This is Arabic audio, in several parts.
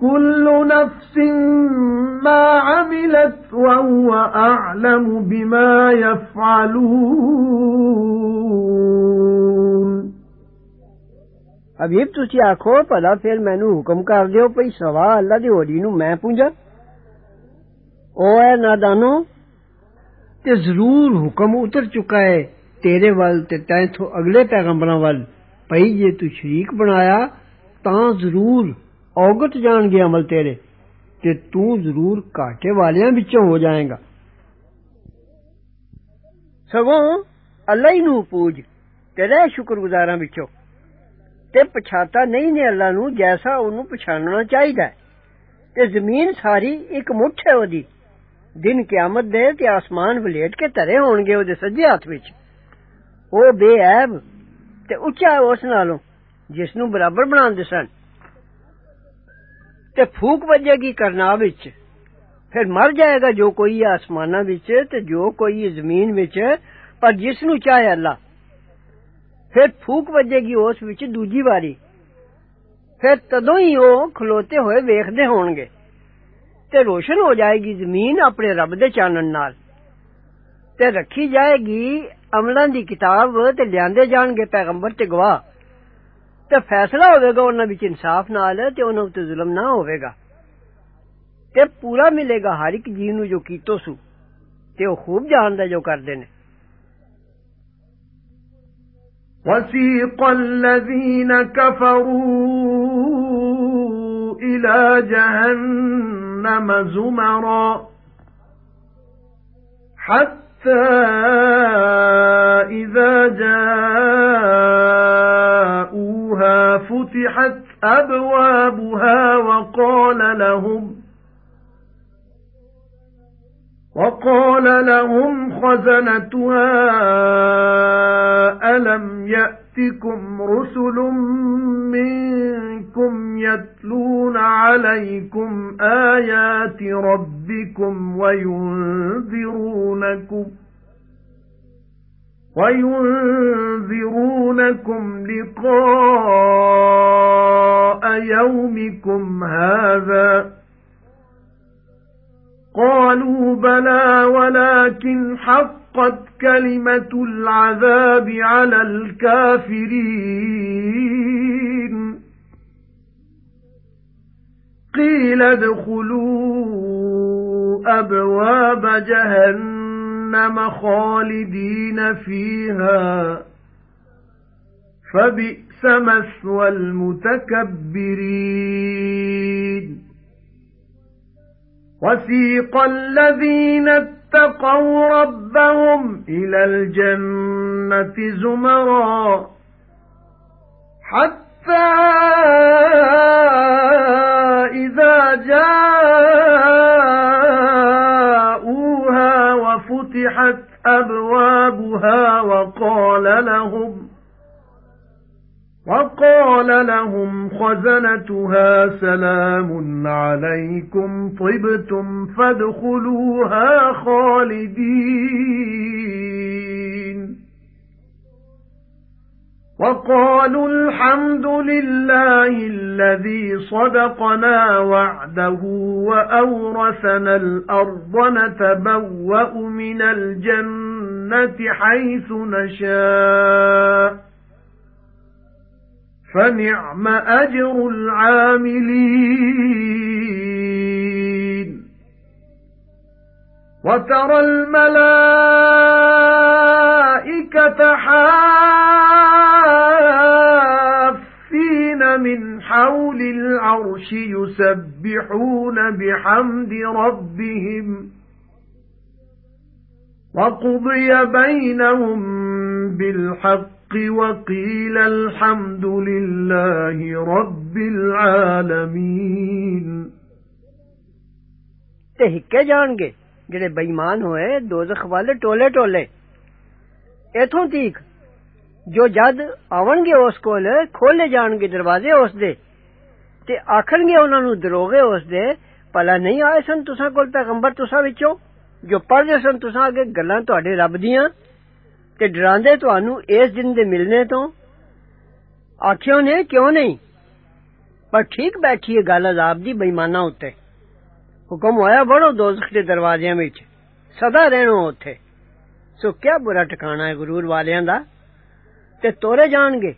كُلُّ نَفْسٍ مَا عَمِلَتْ وَهُوَ أَعْلَمُ بِمَا يَفْعَلُونَ. اب یہ تسی آکھو پلا پھر مینوں حکم کر دیو پئی سوا اللہ دی وڈی نو میں پونجا۔ أو اے نادانو تے ضرور حکم اتر چکا ہے تیرے ول تے تیتھوں اگلے پیغمبراں ول پئی یہ تو شریک بنایا تاں ضرور اوگٹ جانگے عمل تیرے کہ تو ضرور کاٹے والیاں وچوں ہو جائے گا سگوں اللہ ہی نو پوج تے رہ شکر گزاراں وچوں تے پچھاتا نہیں نے اللہ نو جیسا اونوں پچھاننا چاہیدا ہے تے زمین ساری ایک مٹھ ہے اودی دن قیامت دے تے آسمان ولیٹ کے ترے ہون گے اودے سجے ہاتھ وچ أو بے عیب تے اونچا ہے تے پھوک وجے گی کرنا وچ۔ پھر مر جائے گا جو کوئی ہے وچ تے جو کوئی زمین وچ۔ پر جس نو چاہے اللہ۔ پھر پھوک وجے گی اس وچ دوجی واری۔ پھر تدوں ہی او کھلوتے ہوئے ویکھدے ہون گے۔ تے روشن ہو جائے گی زمین اپنے رب دے چانن نال۔ تے رکھی جائے گی عملاں دی کتاب تے لیاندے جان گے پیغمبر تے گواہ۔ ਤੇ ਫੈਸਲਾ ਹੋਵੇਗਾ ਉਹਨਾਂ ਵਿੱਚ ਇਨਸਾਫ ਨਾਲ ਤੇ ਉਹਨਾਂ ਉੱਤੇ ਜ਼ੁਲਮ ਨਾ ਹੋਵੇਗਾ ਤੇ ਪੂਰਾ ਮਿਲੇਗਾ ਹਰ ਇੱਕ ਜੀਵ ਨੂੰ ਜੋ ਕੀਤੋ ਸੂ ਤੇ ਉਹ ਖੂਬ ਜਾਣਦਾ ਜੋ ਕਰਦੇ ਨੇ وَسِيقَ الَّذِينَ كَفَرُوا إِلَى جَهَنَّمَ زُمَرًا حَتَّى إِذَا جَاءُوا فَإِذَا فُتِحَتْ أَبْوَابُهَا وَقَالَ لَهُمْ وَقَالَ لَهُمْ خَزَنَتُهَا أَلَمْ يَأْتِكُمْ رُسُلٌ مِنْكُمْ يَتْلُونَ عَلَيْكُمْ آيَاتِ رَبِّكُمْ وَيُنذِرُونَكُمْ؟ وَيُنذِرُونَكُمْ لِقَاءَ يَوْمِكُمْ هَذَا. قَالُوا بَلَى وَلَكِنْ حَقَّتْ كَلِمَةُ الْعَذَابِ عَلَى الْكَافِرِينَ. قِيلَ ادْخُلُوا أَبْوَابَ جَهَنَّمَ. جَهَنَّمَ خَالِدِينَ فِيهَا فَبِئْسَ مَثْوَى الْمُتَكَبِّرِينَ. وَسِيقَ الَّذِينَ اتَّقَوْا رَبَّهُمْ إِلَى الْجَنَّةِ زُمَرًا حَتَّى وَقَالَ لَهُمْ وَقَالَ لَهُمْ خَزَنَتُهَا سَلَامٌ عَلَيْكُمْ طِبْتُمْ فَادْخُلُوهَا خَالِدِينَ. وَقَالُوا الْحَمْدُ لِلَّهِ الَّذِي صَدَقَنَا وَعْدَهُ وَأَوْرَثَنَا الْأَرْضَ نَتَبَوَّأُ مِنَ الْجَنَّةِ حَيْثُ نَشَاءُ. فَنِعْمَ أَجْرُ الْعَامِلِينَ. وَتَرَى الْمَلَائِكَةَ حَافِّينَ مِنْ حَوْلِ الْعَرْشِ يُسَبِّحُونَ بِحَمْدِ رَبِّهِمْ. وقضي بينهم بالحق وقيل الحمد لله رب العالمين تے جان گے، جڑے بے ایمان ہوئے، دوزخ والے ٹولے ٹولے۔ ایتھوں تیک جو جد آون گے اس کول، کھولے جان گے دروازے اس دے۔ تے آکھن گے انہاں نوں دروغے اس دے، پلا نہیں آئے سن تساں کول پیغمبر تساں وچوں۔ ਜੋ ਪੜ੍ਹਦੇ ਸਨ ਤੁਸਾਂ ਅੱਗੇ ਗੱਲਾਂ ਤੁਹਾਡੇ ਰੱਬ ਦੀਆਂ ਤੇ ਡਰਾਉਂਦੇ ਤੁਹਾਨੂੰ ਇਸ ਦਿਨ ਦੇ ਮਿਲਣੇ ਤੋਂ ਆਖਿਓ ਨੇ ਕਿਉਂ ਨਹੀਂ ਪਰ ਠੀਕ ਬੈਠੀ ਹੈ ਗੱਲ ਅਜ਼ਾਬ ਦੀ ਬੇਈਮਾਨਾਂ ਉੱਤੇ ਹੁਕਮ ਹੋਇਆ ਵੜੋ ਦੋਜ਼ਖ ਦੇ ਦਰਵਾਜ਼ਿਆਂ ਵਿੱਚ ਸਦਾ ਰਹਿਣੋ ਉੱਥੇ ਸੋ ਕਿਆ ਬੁਰਾ ਟਿਕਾਣਾ ਹੈ ਗਰੂਰ ਵਾਲਿਆਂ ਦਾ ਤੇ ਤੋਰੇ ਜਾਣਗੇ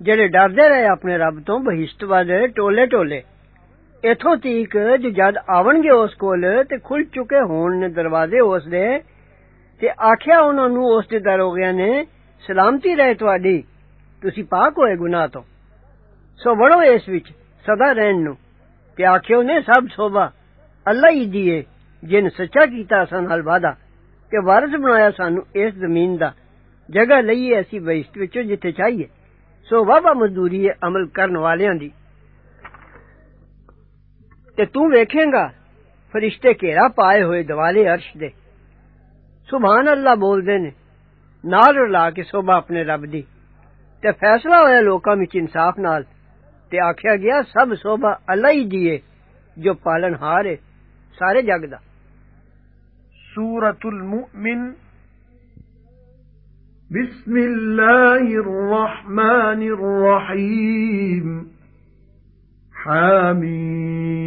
ਜਿਹੜੇ ਡਰਦੇ ਰਹੇ ਆਪਣੇ ਰੱਬ ਤੋਂ ਬਹਿਸ਼ਤ ਵਾਲੇ ਟੋਲੇ ਟੋਲੇ ਇਥੋਂ ਤੀਕ ਜੋ ਜਦ ਆਵਣਗੇ ਉਸ ਕੋਲ ਤੇ ਖੁੱਲ ਚੁੱਕੇ ਹੋਣ ਨੇ ਦਰਵਾਜ਼ੇ ਉਸ ਦੇ ਤੇ ਆਖਿਆ ਉਹਨਾਂ ਨੂੰ ਉਸ ਦੇ ਦਰੋਗਿਆਂ ਨੇ ਸਲਾਮਤੀ ਰਹੇ ਤੁਹਾਡੀ ਤੁਸੀਂ ਪਾਕ ਹੋਏ ਗੁਨਾਹ ਤੋਂ ਸੋ ਵੜੋ ਇਸ ਵਿੱਚ ਸਦਾ ਰਹਿਣ ਨੂੰ ਤੇ ਆਖਿਓ ਨੇ ਸਭ ਸੋਭਾ ਅੱਲਾ ਹੀ ਦੀਏ ਜਿਨ ਸੱਚਾ ਕੀਤਾ ਸਨ ਨਾਲ ਵਾਦਾ ਕਿ ਵਾਰਿਸ ਬਣਾਇਆ ਸਾਨੂੰ ਇਸ ਜ਼ਮੀਨ ਦਾ ਜਗ੍ਹਾ ਲਈਏ ਅਸੀਂ ਬਹਿਸ਼ਤ ਵਿੱਚੋਂ ਜਿੱਥੇ ਚਾਹੀਏ ਸੋ ਵਾਵਾ ਮਜ਼ਦੂਰੀ ਹੈ ਅਮਲ ਕਰਨ ਵਾਲਿਆਂ ਦੀ تے تو ویکھے گا، فرشتے کیرا پائے ہوئے دوالے عرش دے۔ سبحان اللہ بول دے نے، نال رلا کے سوبھا اپنے رب دی۔ تے فیصلہ ہویا لوکاں وچ انصاف نال۔ تے آکھیا گیا، سب سوبھا اللہ ہی دی اے جو پالن ہار ہے، سارے جگ دا۔ المؤمن۔ بسم اللہ الرحمن الرحیم۔ حامیم۔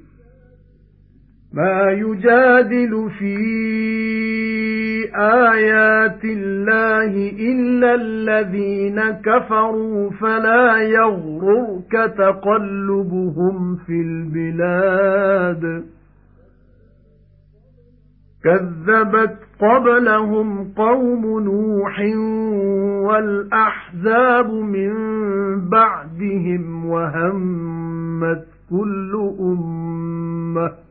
مَا يُجَادِلُ فِي آيَاتِ اللَّهِ إِلَّا الَّذِينَ كَفَرُوا فَلَا يَغْرُرْكَ تَقَلُّبُهُمْ فِي الْبِلَادِ. كَذَّبَتْ قَبْلَهُمْ قَوْمُ نُوحٍ وَالْأَحْزَابُ مِنْ بَعْدِهِمْ وَهَمَّتْ كُلُّ أُمَّةٍ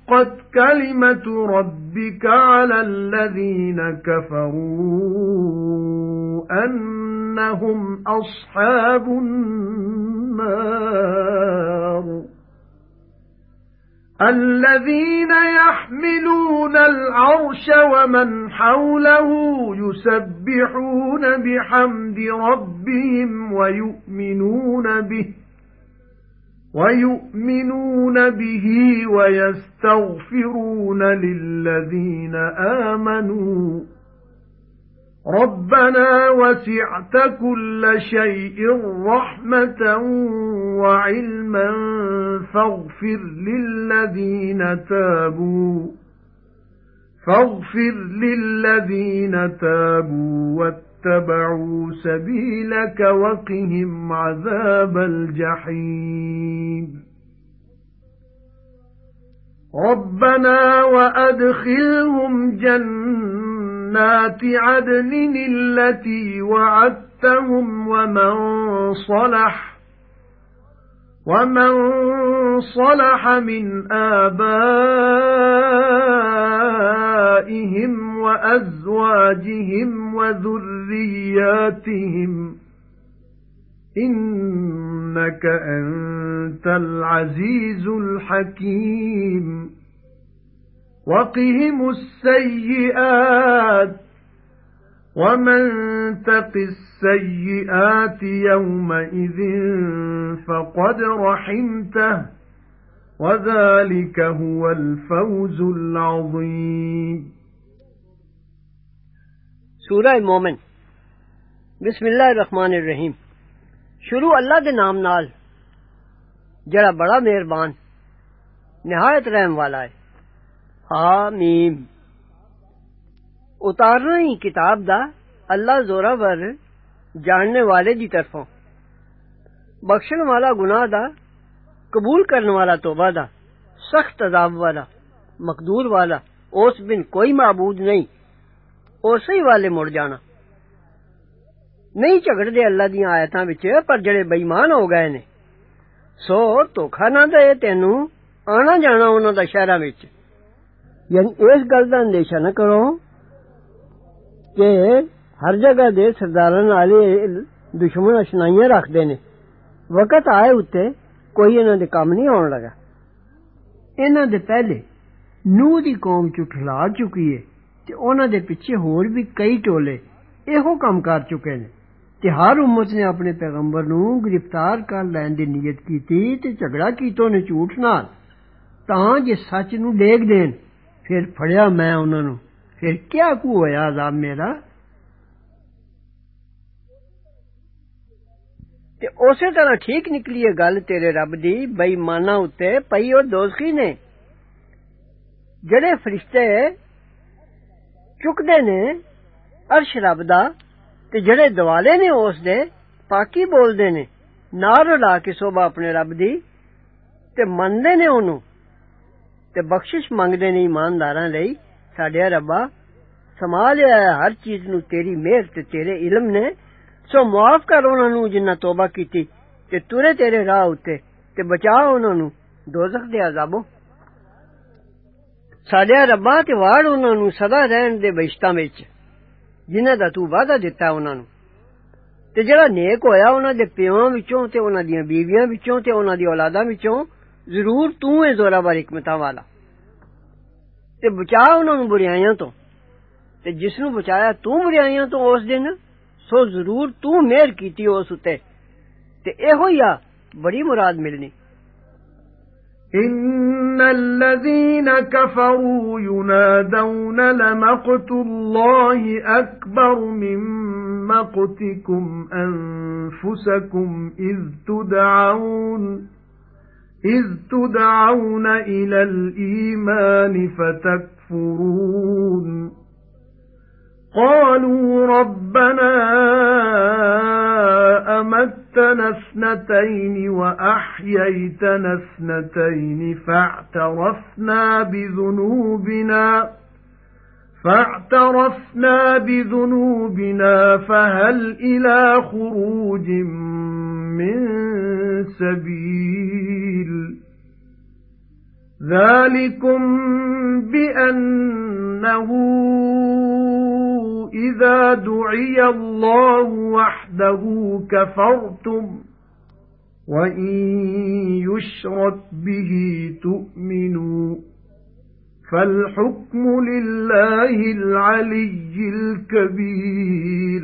حَقَّتْ كَلِمَةُ رَبِّكَ عَلَى الَّذِينَ كَفَرُوا أَنَّهُمْ أَصْحَابُ النَّارِ الَّذِينَ يَحْمِلُونَ الْعَرْشَ وَمَنْ حَوْلَهُ يُسَبِّحُونَ بِحَمْدِ رَبِّهِمْ وَيُؤْمِنُونَ بِهِ وَيُؤْمِنُونَ بِهِ وَيَسْتَغْفِرُونَ لِلَّذِينَ آمَنُوا. رَبَّنَا وَسِعْتَ كُلَّ شَيْءٍ رَحْمَةً وَعِلْمًا فَاغْفِرْ لِلَّذِينَ تَابُوا. فَاغْفِرْ لِلَّذِينَ تَابُوا اتَّبَعُوا سَبِيلَكَ وَقِهِمْ عَذَابَ الْجَحِيمِ. رَبَّنَا وَأَدْخِلْهُمْ جَنَّاتِ عَدْنٍ الَّتِي وَعَدتَّهُمْ وَمَن صَلَحَ وَمَن صَلَحَ مِنْ آبَائِهِمْ وَأَزْوَاجِهِمْ وَذُرِّيَّاتِهِمْ إِنَّكَ أَنْتَ الْعَزِيزُ الْحَكِيمُ. وَقِهِمُ السَّيِّئَاتِ. وَمَن تَقِ السَّيِّئَاتِ يَوْمَئِذٍ فَقَدْ رَحِمْتَهُ. وَذَلِكَ هُوَ الْفَوْزُ الْعَظِيمُ. سورہ مومن بسم اللہ الرحمن الرحیم۔ شروع اللہ دے نام نال۔ جڑا بڑا مہربان، نہایت رحم والا ہے۔ حامیم اتارنا ہی کتاب دا اللہ زورا ور جاننے والے دی طرفوں۔ بخشن والا گناہ دا، قبول کرنے والا توبہ دا، سخت عذاب والا، مقدور والا اس بن کوئی معبود نہیں۔ اسی والے مڑ جانا۔ ਨਹੀਂ ਝਗੜਦੇ ਅੱਲਾ ਦੀਆਂ ਆਇਤਾਂ ਵਿੱਚ ਪਰ ਜਿਹੜੇ ਬੇਈਮਾਨ ਹੋ ਗਏ ਨੇ ਸੋ ਧੋਖਾ ਨਾ ਦੇ ਤੈਨੂੰ ਆਣਾ ਜਾਣਾ ਉਹਨਾਂ ਦਾ ਸ਼ਹਿਰਾਂ ਵਿੱਚ ਯਾਨੀ ਇਸ ਗੱਲ ਦਾ ਅੰਦੇਸ਼ਾ ਨਾ ਕਰੋ ਕਿ ਹਰ ਜਗ੍ਹਾ ਦੇ ਸਰਦਾਰਾਂ ਨਾਲ ਦੁਸ਼ਮਣ ਅਸ਼ਨਾਈਆਂ ਰੱਖਦੇ ਨੇ ਵਕਤ ਆਏ ਉੱਤੇ ਕੋਈ ਇਹਨਾਂ ਦੇ ਕੰਮ ਨਹੀਂ ਆਉਣ ਲੱਗਾ ਇਹਨਾਂ ਦੇ ਪਹਿਲੇ ਨੂਹ ਦੀ ਕੌਮ ਝੁਠਲਾ ਚੁੱਕੀ ਏ ਤੇ ਉਹਨਾਂ ਦੇ ਪਿੱਛੇ ਹੋਰ ਵੀ ਕਈ ਟੋਲੇ ਇਹੋ ਕੰਮ ਕਰ ਚੁੱਕੇ ਨੇ ਤੇ ਹਰ ਉਮਤ ਨੇ ਆਪਣੇ ਪੈਗੰਬਰ ਨੂੰ ਗ੍ਰਿਫਤਾਰ ਕਰ ਲੈਣ ਦੀ ਨੀਅਤ ਕੀਤੀ ਤੇ ਝਗੜਾ ਕੀਤਾ ਨੇ ਝੂਠ ਨਾਲ ਤਾਂ ਜੇ ਸੱਚ ਨੂੰ ਡੇਗ ਦੇਣ ਫਿਰ ਫੜਿਆ ਮੈਂ ਉਹਨਾਂ ਨੂੰ ਫਿਰ ਕਿਆ ਕੂ ਹੋਇਆ ਅਜ਼ਾਬ ਮੇਰਾ ਤੇ ਉਸੇ ਤਰ੍ਹਾਂ ਠੀਕ ਨਿਕਲੀ ਇਹ ਗੱਲ ਤੇਰੇ ਰੱਬ ਦੀ ਬੇਈਮਾਨਾਂ ਉੱਤੇ ਪਈ ਉਹ ਦੋਜ਼ਖੀ ਨੇ ਜਿਹੜੇ ਫਰਿਸ਼ਤੇ ਚੁੱਕਦੇ ਨੇ ਅਰਸ਼ ਰੱਬ ਦਾ تے جڑے دوالے نے اس دے پاکی بول دے نے نال رلا کے سوبھا اپنے رب دی تے مندے نے اونوں تے بخشش منگدے نے ایمانداراں لئی ساڈے ربا سما لیا ہے ہر چیز نو تیری مہر تے تیرے علم نے سو معاف کر انہاں نو جنہ توبہ کیتی تے تورے تیرے راہ اُتے تے بچا انہاں نو دوزخ دے عذابوں ساڈے ربا تے واڑ انہاں نو سدا رہن دے بہشتاں وچ ਜਿਨ੍ਹਾਂ ਦਾ ਤੂੰ ਵਾਅਦਾ ਦਿੱਤਾ ਉਹਨਾਂ ਨੂੰ ਤੇ ਜਿਹੜਾ ਨੇਕ ਹੋਇਆ ਉਹਨਾਂ ਦੇ ਪਿਓਾਂ ਵਿੱਚੋਂ ਤੇ ਉਹਨਾਂ ਦੀਆਂ ਬੀਵੀਆਂ ਵਿੱਚੋਂ ਤੇ ਉਹਨਾਂ ਦੀ ਔਲਾਦਾਂ ਵਿੱਚੋਂ ਜ਼ਰੂਰ ਤੂੰ ਹੈ ਜ਼ੋਰਾਵਰ ਹਕਮਤਾਂ ਵਾਲਾ ਤੇ ਬਚਾ ਉਹਨਾਂ ਨੂੰ ਬੁਰਾਈਆਂ ਤੋਂ ਤੇ ਜਿਸ ਨੂੰ ਬਚਾਇਆ ਤੂੰ ਬੁਰਾਈਆਂ ਤੋਂ ਉਸ ਦਿਨ ਸੋ ਜ਼ਰੂਰ ਤੂੰ ਮਿਹਰ ਕੀਤੀ ਉਸ ਉਤੇ ਤੇ ਇਹੋ ਹੀ ਆ ਬੜੀ ਮੁਰਾਦ ਮਿਲਣੀ إِنَّ الَّذِينَ كَفَرُوا يُنَادَوْنَ لَمَقْتُ اللَّهِ أَكْبَرُ مِن مَّقْتِكُمْ أَنفُسَكُمْ إِذْ تُدْعَوْنَ إِذْ تُدْعَوْنَ إِلَى الْإِيمَانِ فَتَكْفُرُونَ قَالُوا رَبَّنَا أَمَتَّنَا اثْنَتَيْنِ وَأَحْيَيْتَنَا اثْنَتَيْنِ فَاعْتَرَفْنَا بِذُنُوبِنَا فَاعْتَرَفْنَا بِذُنُوبِنَا فَهَلْ إِلَى خُرُوجٍ مِّن سَبِيلٍ؟ ذَلِكُمْ بِأَنَّهُ إِذَا دُعِيَ اللَّهُ وَحْدَهُ كَفَرْتُمْ وَإِن يُشْرَكْ بِهِ تُؤْمِنُوا فَالْحُكْمُ لِلَّهِ الْعَلِيِّ الْكَبِيرِ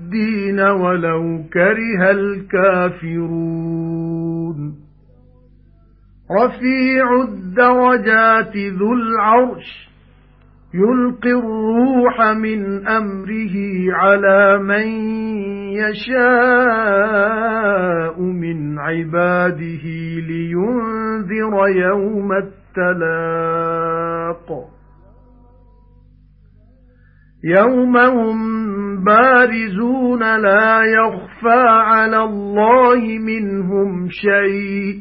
وَلَوْ كَرِهَ الْكَافِرُونَ. رَفِيعُ الدَّرَجَاتِ ذُو الْعَرْشِ يُلْقِي الرُّوحَ مِنْ أَمْرِهِ عَلَى مَن يَشَاءُ مِنْ عِبَادِهِ لِيُنذِرَ يَوْمَ التَّلَاقِ. يَوْمَ هُمْ بَارِزُونَ لَا يَخْفَى عَلَى اللَّهِ مِنْهُمْ شَيْءٌ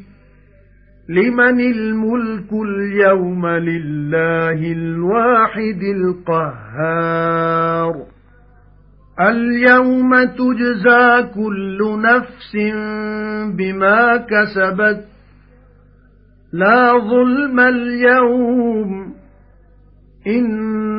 لِمَنِ الْمُلْكُ الْيَوْمَ لِلَّهِ الْوَاحِدِ الْقَهَّارِ الْيَوْمَ تُجْزَى كُلُّ نَفْسٍ بِمَا كَسَبَتْ لا ظلم اليوم إِنَّ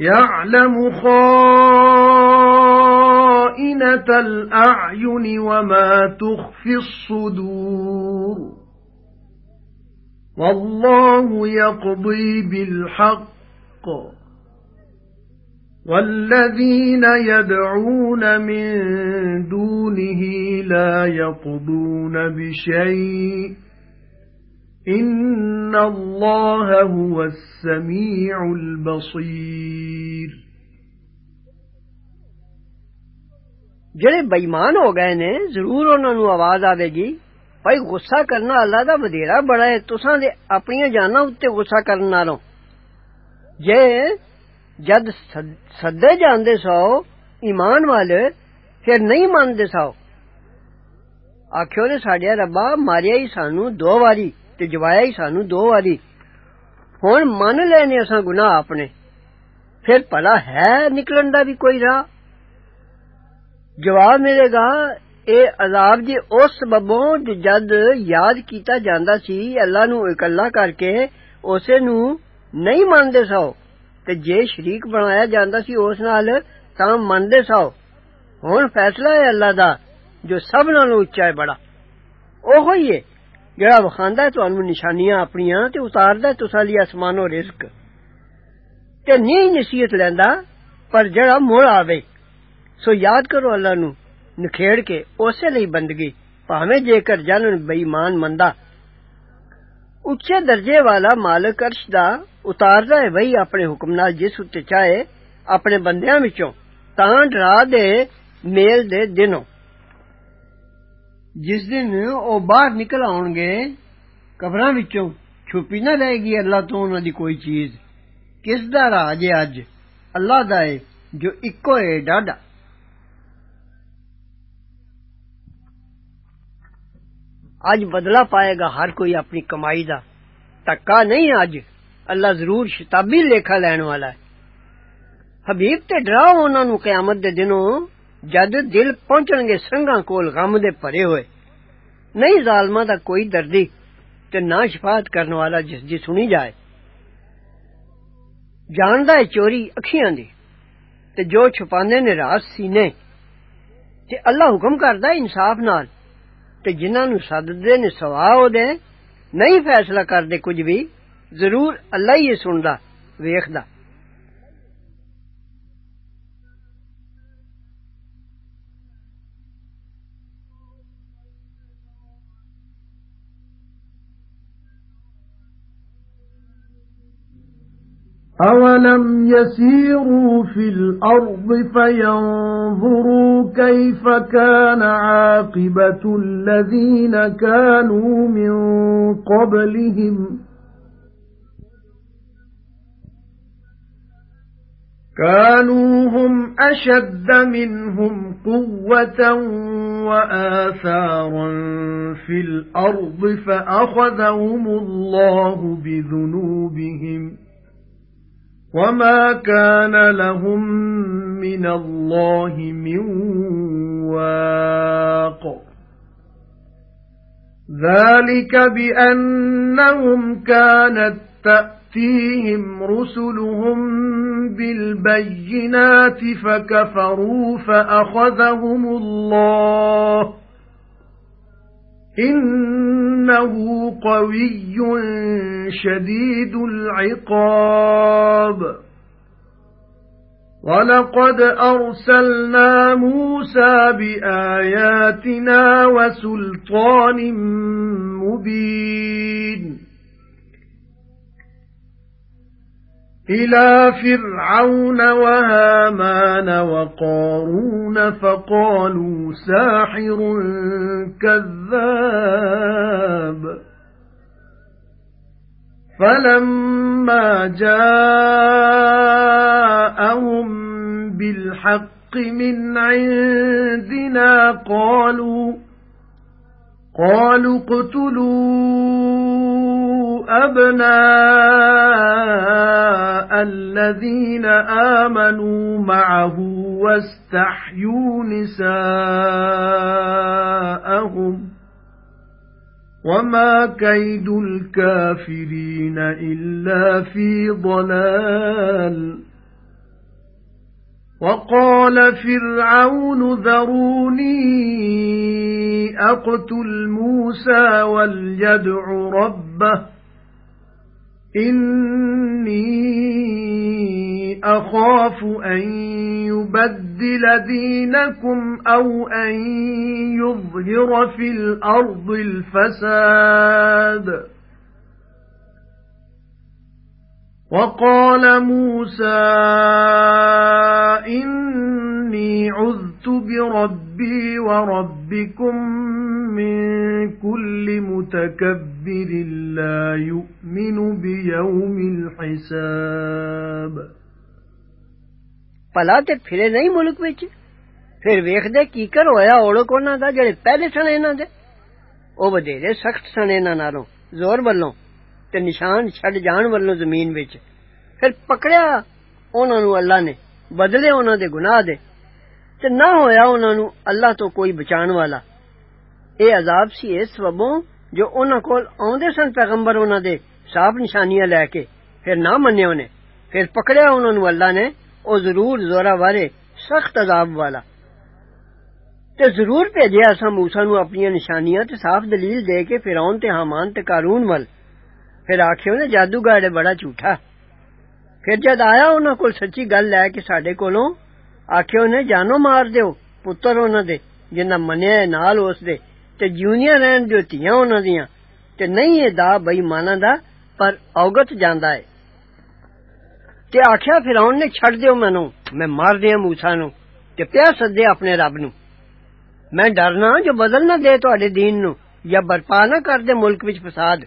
يَعْلَمُ خَائِنَةَ الْأَعْيُنِ وَمَا تُخْفِي الصُّدُورُ. وَاللَّهُ يَقْضِي بِالْحَقِّ. وَالَّذِينَ يَدْعُونَ مِن دُونِهِ لَا يَقْضُونَ بِشَيْءٍ. إِنَّ اللَّهَ هُوَ السَّمِيعُ الْبَصِيرُ ਜਿਹੜੇ ਬੇਈਮਾਨ ਹੋ ਗਏ ਨੇ ਜ਼ਰੂਰ ਉਹਨਾਂ ਨੂੰ ਆਵਾਜ਼ ਆਵੇਗੀ ਭਾਈ ਗੁੱਸਾ ਕਰਨਾ ਅੱਲਾ ਦਾ ਵਧੇਰਾ ਬੜਾ ਹੈ ਤੁਸਾਂ ਦੇ ਆਪਣੀਆਂ ਜਾਨਾਂ ਉੱਤੇ ਗੁੱਸਾ ਕਰਨ ਨਾਲੋਂ ਜੇ ਜਦ ਸੱਦੇ ਜਾਂਦੇ ਸੋ ਈਮਾਨ ਵਾਲੇ ਫਿਰ ਨਹੀਂ ਮੰਨਦੇ ਸੋ ਆਖਿਓ ਨੇ ਸਾਡੇ ਰੱਬਾ ਮਾਰਿਆ ਹੀ ਸਾਨੂੰ ਦੋ ਵਾਰੀ تے جوایا ہی سانو دو واری ہن من لینے اساں گناہ اپنے پھر پلا ہے نکلن دا بھی کوئی راہ جواب ملے گا اے عذاب جی اس سببوں جد یاد کیتا جاندا سی اللہ نو اکلا کر کے اسے نو نہیں مندے ساؤ تے جے شریک بنایا جاندا سی اس نال تاں مندے ساؤ ہن فیصلہ ہے اللہ دا جو سب نال اونچا ہے بڑا اوہی ہے جڑا وکھاندا ہے تانوں نشانیاں اپنیاں تے اتاردا ہے تساں لئی آسمانوں رزق۔ تے نہیں نصیحت لیندا پر جڑا مڑ آوے۔ سو یاد کرو اللہ نو نکھیڑ کے اسے لئی بندگی، پاویں جے کر جانن بے ایمان مندا اچھے درجے والا مالک عرش دا اتاردا ہے، وہی اپنے حکم نال جس اتے چاہے اپنے بندیاں وچوں تاں ڈرا دے، میل دے دنوں۔ جس دن أو باہر نکل آؤ گے قبر وچوں چھپی نہ رہے گی اللہ تو انہوں دی کوئی چیز کس دا راج ہے اج اللہ دا ہے جو اکو ہے ڈاڈا اج بدلہ پائے گا ہر کوئی اپنی کمائی دا تکا نہیں اج اللہ ضرور شتابی لیکھا لین والا ہے حبیب تے ڈراؤ انہوں قیامت جد دل پہنچن گے سنگاں کول غم دے پرے ہوئے۔ نہیں ظالمہ دا کوئی دردی تے نہ شفاعت کرن والا جس دی سنی جائے۔ جاندا ہے چوری اکھیاں دی تے جو چھپاندے نے راز سینے۔ تے اللہ حکم کردا ہے انصاف نال تے جنہاں نو سددے نے سوا او دے، نہیں فیصلہ کردے کچھ بھی، ضرور اللہ ہی سندا، ویکھدا۔ أَوَلَمْ يَسِيرُوا فِي الْأَرْضِ فَيَنظُرُوا كَيْفَ كَانَ عَاقِبَةُ الَّذِينَ كَانُوا مِن قَبْلِهِمْ كَانُوا هُمْ أَشَدَّ مِنْهُمْ قُوَّةً وَآثَارًا فِي الْأَرْضِ فَأَخَذَهُمُ اللَّهُ بِذُنُوبِهِمْ وَمَا كَانَ لَهُم مِّنَ اللَّهِ مِن وَاقٍ ذَلِكَ بِأَنَّهُمْ كَانَتْ تَأْتِيهِمْ رُسُلُهُم بِالْبَيِّنَاتِ فَكَفَرُوا فَأَخَذَهُمُ اللَّهُ إِنَّهُ قَوِيٌّ شَدِيدُ الْعِقَابِ. وَلَقَدْ أَرْسَلْنَا مُوسَى بِآيَاتِنَا وَسُلْطَانٍ مُبِينٍ. إِلَى فِرْعَوْنَ وَهَامَانَ وَقَارُونَ فَقَالُوا سَاحِرٌ كَذَّابٌ. فَلَمَّا جَاءَهُم بِالْحَقِّ مِنْ عِندِنَا قَالُوا قَالُوا اقْتُلُوا أَبْنَاءَ الَّذِينَ آمَنُوا مَعَهُ وَاسْتَحْيُوا نِسَاءَهُمْ وَمَا كَيْدُ الْكَافِرِينَ إِلَّا فِي ضَلَالٍ. وَقَالَ فِرْعَوْنُ ذَرُونِي أَقْتُلْ مُوسَى وَلْيَدْعُ رَبَّهُ إِنِّي أَخَافُ أَن يُبَدِّلَ دِينَكُمْ أَوْ أَن يُظْهِرَ فِي الْأَرْضِ الْفَسَادَ وَقَالَ مُوسَى إِنِّي عُذْتُ بِرَبِّي وَرَبِّكُمْ مِنْ كُلِّ مُتَكَبِّرٍ لَا يُؤْمِنُ بِيَوْمِ الْحِسَابِ ਭਲਾ ਤੇ ਫਿਰੇ ਨਹੀਂ ਮੁਲਕ ਵਿੱਚ ਫਿਰ ਵੇਖਦੇ ਕੀ ਕਰ ਹੋਇਆ ਔੜਕ ਉਹਨਾਂ ਦਾ ਜਿਹੜੇ ਪਹਿਲੇ ਸਨ ਇਹਨਾਂ ਦੇ ਉਹ ਵਧੇਰੇ ਸਖਤ ਸਨ ਇਹਨਾਂ ਨਾਲੋਂ ਜ਼ੋਰ ਵੱਲੋਂ ਤੇ ਨਿਸ਼ਾਨ ਛੱਡ ਜਾਣ ਵੱਲੋਂ ਜ਼ਮੀਨ ਵਿੱਚ ਫਿਰ ਪਕੜਿਆ ਉਹਨਾਂ ਨੂੰ ਅੱਲਾ ਨੇ ਬਦਲੇ ਉਹਨਾਂ ਦੇ ਗੁਨਾਹ ਦੇ ਤੇ ਨਾ ਹੋਇਆ ਉਹਨਾਂ ਨੂੰ ਅੱਲਾ ਤੋਂ ਕੋਈ ਬਚਾਉਣ ਵਾਲਾ ਇਹ ਅਜ਼ਾਬ ਸੀ ਇਸ ਸਬਬੋਂ ਜੋ ਉਹਨਾਂ ਕੋਲ ਆਉਂਦੇ ਸਨ ਪੈਗੰਬਰ ਉਹਨਾਂ ਦੇ ਸਾਫ ਨਿਸ਼ਾਨੀਆਂ ਲੈ ਕੇ ਫਿਰ ਨਾ ਮੰਨਿਆ ਉਹਨੇ ਫਿਰ ਪਕੜਿਆ ਉਹਨਾਂ ਨੂੰ ਅੱਲਾ ਨੇ ਉਹ ਜ਼ਰੂਰ ਜ਼ੋਰਾਵਰ ਸਖਤ ਅਜ਼ਾਬ ਵਾਲਾ ਤੇ ਜ਼ਰੂਰ ਭੇਜਿਆ ਅਸਾਂ موسی ਨੂੰ ਆਪਣੀਆਂ ਨਿਸ਼ਾਨੀਆਂ ਤੇ ਸਾਫ਼ ਦਲੀਲ ਦੇ ਕੇ ਫਿਰੌਨ ਤੇ ਹਾਮਾਨ ਤੇ ਕਾਰੂਨ ਵੱਲ ਫਿਰ ਆਖਿਓ ਨੇ ਜਾਦੂਗਰ ਬੜਾ ਝੂਠਾ ਫਿਰ ਜਦ ਆਇਆ ਉਹਨਾਂ ਕੋਲ ਸੱਚੀ ਗੱਲ ਲੈ ਕੇ ਸਾਡੇ ਕੋਲੋਂ ਆਖਿਓ ਨੇ ਜਾਨੋ ਮਾਰ ਦਿਓ ਪੁੱਤਰ ਉਹਨਾਂ ਦੇ ਜਿਨ੍ਹਾਂ ਮੰਨਿਆ ਨਾਲ ਉਸ ਦੇ ਤੇ ਜਿਉਣੀਆਂ ਰਹਿਣ ਦਿਓ ਧੀਆਂ ਉਹਨਾਂ ਦੀਆਂ ਤੇ ਨਹੀਂ ਇਹ ਦਾ ਬੇਈਮਾਨਾਂ ਦਾ ਪਰ ਔਗਤ ਜਾਂਦਾ ਹੈ ਤੇ ਆਖਿਆ ਫਿਰੌਨ ਨੇ ਛੱਡ ਦਿਓ ਮੈਨੂੰ ਮੈਂ ਮਾਰ ਦਿਆਂ موسی ਨੂੰ ਤੇ ਪਿਆ ਸੱਦੇ ਆਪਣੇ ਰੱਬ ਨੂੰ ਮੈਂ ਡਰਨਾ ਜੋ ਬਦਲ ਨਾ ਦੇ ਤੁਹਾਡੇ دین ਨੂੰ ਜਾਂ ਬਰਪਾ ਨਾ ਕਰ ਦੇ ਮੁਲਕ ਵਿੱਚ ਫਸਾਦ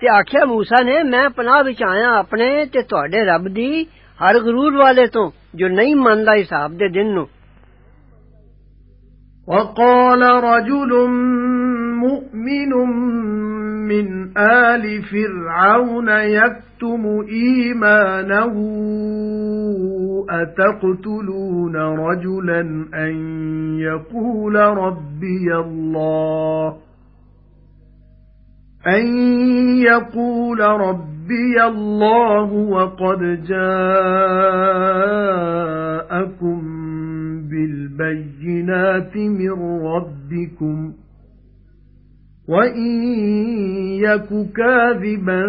ਤੇ ਆਖਿਆ موسی ਨੇ ਮੈਂ ਪਨਾਹ ਵਿੱਚ ਆਇਆ ਆਪਣੇ ਤੇ ਤੁਹਾਡੇ ਰੱਬ ਦੀ ਹਰ ਗਰੂਰ ਵਾਲੇ ਤੋਂ ਜੋ ਨਹੀਂ ਮੰਨਦਾ ਹਿਸਾਬ ਦੇ ਦਿਨ ਨੂੰ وَقَالَ رَجُلٌ مُؤْمِنٌ مِنْ آلِ فِرْعَوْنَ يَكْتُمُ إِيمَانَهُ أَتَقْتُلُونَ رَجُلًا أَن يَقُولَ رَبِّيَ اللَّهُ؟ أَن يَقُولَ رَبِّيَ اللَّهُ وَقَدْ جَاءَكُم بِالْبَيِّنَاتِ مِنْ رَبِّكُمْ وَإِن يَكُ كَاذِبًا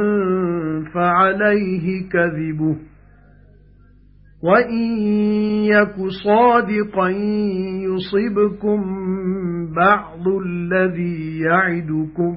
فَعَلَيْهِ كَذِبُهُ وَإِن يَكُ صَادِقًا يُصِبْكُم بَعْضُ الَّذِي يَعِدُكُمْ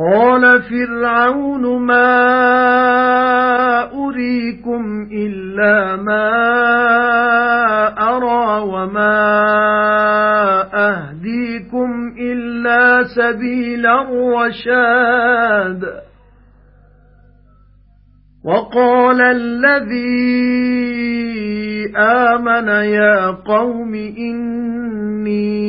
قَالَ فِرْعَوْنُ مَا أُرِيكُمْ إِلَّا مَا أَرَى وَمَا أَهْدِيكُمْ إِلَّا سَبِيلَ الرَّشَادِ. وَقَالَ الَّذِي آمَنَ يَا قَوْمِ إِنِّي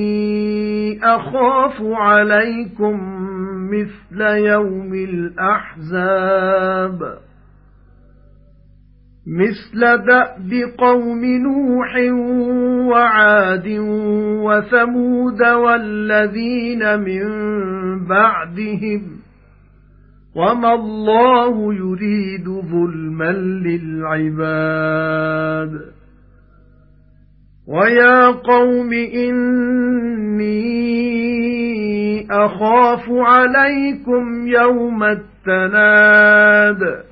أَخَافُ عَلَيْكُمْ مِثْلَ يَوْمِ الْأَحْزَابِ. مِثْلَ دَأْبِ قَوْمِ نُوحٍ وَعَادٍ وَثَمُودَ وَالَّذِينَ مِن بَعْدِهِمْ. وَمَا اللَّهُ يُرِيدُ ظُلْمًا لِلْعِبَادِ. وَيَا قَوْمِ إِنِّي أخاف عليكم يوم التناد.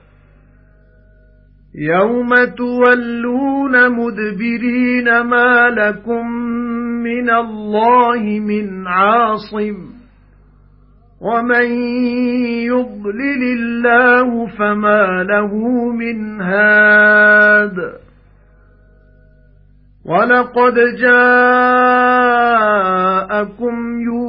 يَوْمَ تُوَلُّونَ مُدْبِرِينَ مَا لَكُمْ مِنَ اللَّهِ مِنْ عَاصِمٍ. وَمَن يُضْلِلِ اللَّهُ فَمَا لَهُ مِنْ هَادٍ. وَلَقَدْ جَاءَكُمْ يُوسُفُ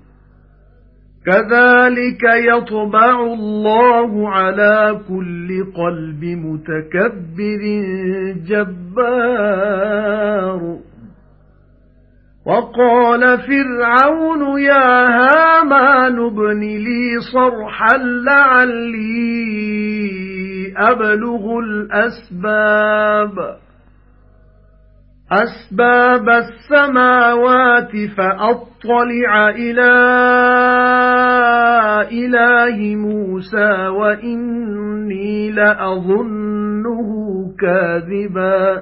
كَذَلِكَ يَطْبَعُ اللَّهُ عَلَى كُلِّ قَلْبِ مُتَكَبِّرٍ جَبَّارٍ. وَقَالَ فِرْعَوْنُ يَا هَامَانُ ابْنِ لِي صَرْحًا لَعَلِّي أَبْلُغُ الْأَسْبَابَ. أَسْبَابَ السَّمَاوَاتِ فَأَطَّلِعَ إِلَى إِلَٰهِ مُوسَى وَإِنِّي لَأَظُنُّهُ كَاذِبًا.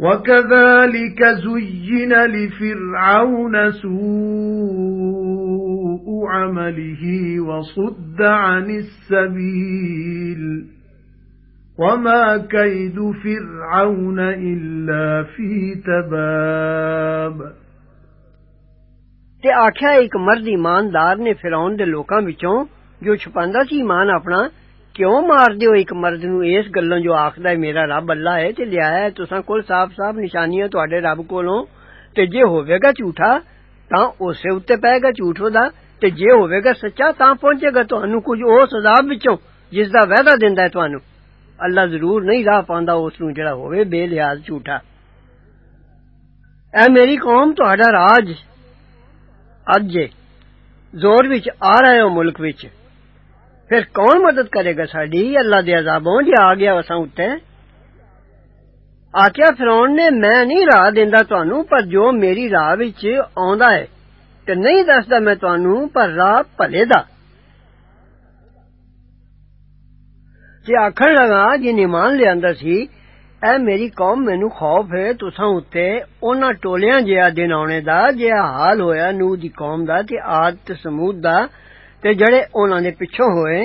وَكَذَلِكَ زُيِّنَ لِفِرْعَوْنَ سُوءُ عَمَلِهِ وَصُدَّ عَنِ السَّبِيلِ. وَمَا كَيْدُ فِرْعَوْنَ إِلَّا فِي تَبَابٍ ਤੇ ਆਖਿਆ ਇੱਕ ਮਰਦ ਇਮਾਨਦਾਰ ਨੇ ਫਿਰੌਨ ਦੇ ਲੋਕਾਂ ਵਿੱਚੋਂ ਜੋ ਛੁਪਾਂਦਾ ਸੀ ਇਮਾਨ ਆਪਣਾ ਕਿਉਂ ਮਾਰਦੇ ਹੋ ਇੱਕ ਮਰਦ ਨੂੰ ਇਸ ਗੱਲੋਂ ਜੋ ਆਖਦਾ ਹੈ ਮੇਰਾ ਰੱਬ ਅੱਲਾ ਹੈ ਤੇ ਲਿਆਇਆ ਹੈ ਤੁਸਾਂ ਕੋਲ ਸਾਫ਼-ਸਾਫ਼ ਨਿਸ਼ਾਨੀਆਂ ਤੁਹਾਡੇ ਰੱਬ ਕੋਲੋਂ ਤੇ ਜੇ ਹੋਵੇਗਾ ਝੂਠਾ ਤਾਂ ਉਸੇ ਉੱਤੇ ਪਏਗਾ ਝੂਠ ਉਹਦਾ ਤੇ ਜੇ ਹੋਵੇਗਾ ਸੱਚਾ ਤਾਂ ਪਹੁੰਚੇਗਾ ਤੁਹਾਨੂੰ ਕੁਝ ਉਸ ਅਜ਼ਾਬ ਵਿੱਚੋਂ ਜਿਸ ਦਾ ਵਾਅਦਾ ਦਿੰਦਾ ਹੈ ਤੁਹਾਨੂੰ اللہ ضرور نہیں راہ پاندہ اس نو جڑا ہوئے بے لحاظ جھوٹا۔ اے میری قوم، تہاڈا راج اج زور وچ آ رہے ہو ملک وچ۔ پھر کون مدد کرے گا ساڈی؟ اللہ دے عذابوں جے آ گیا اساں اُتے۔ آکیا فرعون نے، میں نہیں راہ دیندا تانوں، پر جو میری راہ وچ آوندا ہے، تے نہیں دسدا میں تانوں، پر راہ پلے دا۔ تے آکھن لگا جن ایمان لیندا سی اے میری قوم مینوں خوف ہے تساں اُتے انہاں ٹولیاں جیا دن آنے دا جیا حال ہویا نوح دی قوم دا تے عاد تے سمود دا تے جڑے انہاں دے پچھوں ہوئے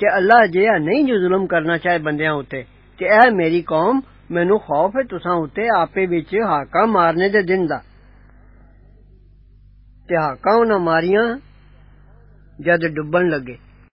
کہ اللہ جیا نہیں جو ظلم کرنا چاہے بندیاں اُتے تے اے میری قوم مینوں خوف ہے تساں اُتے آپے وچ ہاکا مارنے دے دن دا تے ہاکا انہاں ماریاں جد ڈبن لگے